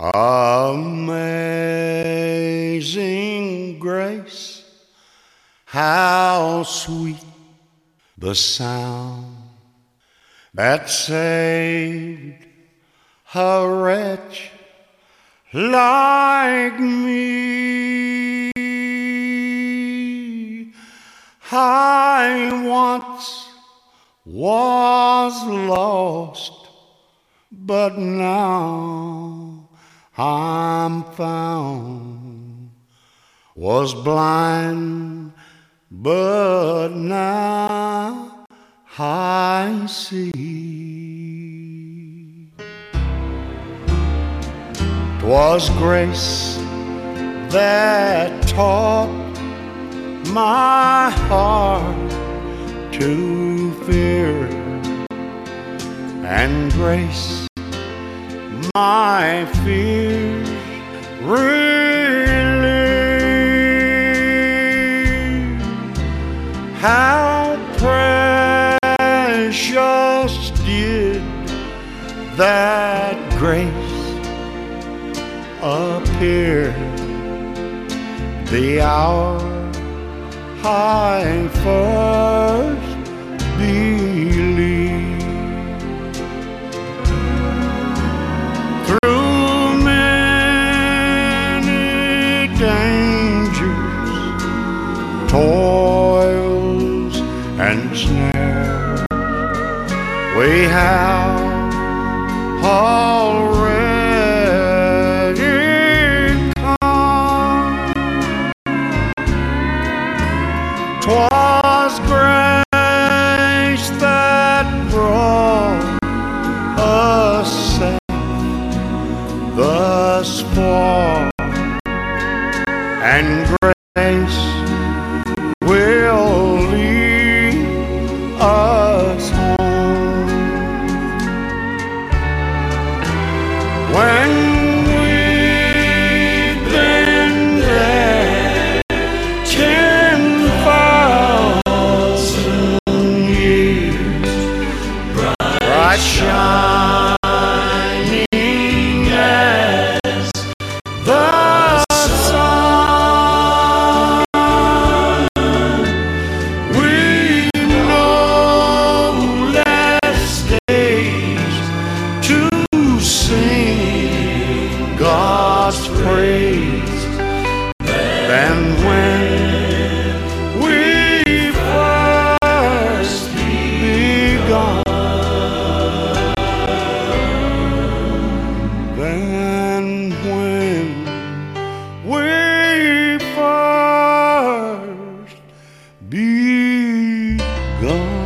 Amazing grace, how sweet the sound that saved a wretch like me. I once was lost, but now I'm found. Was blind, but now I see. 'Twas grace that taught my heart to fear, and grace my fears relieved. How precious did that grace appear the hour I first believed. We have already come. Twas grace that brought us safe thus far, and grace be gone.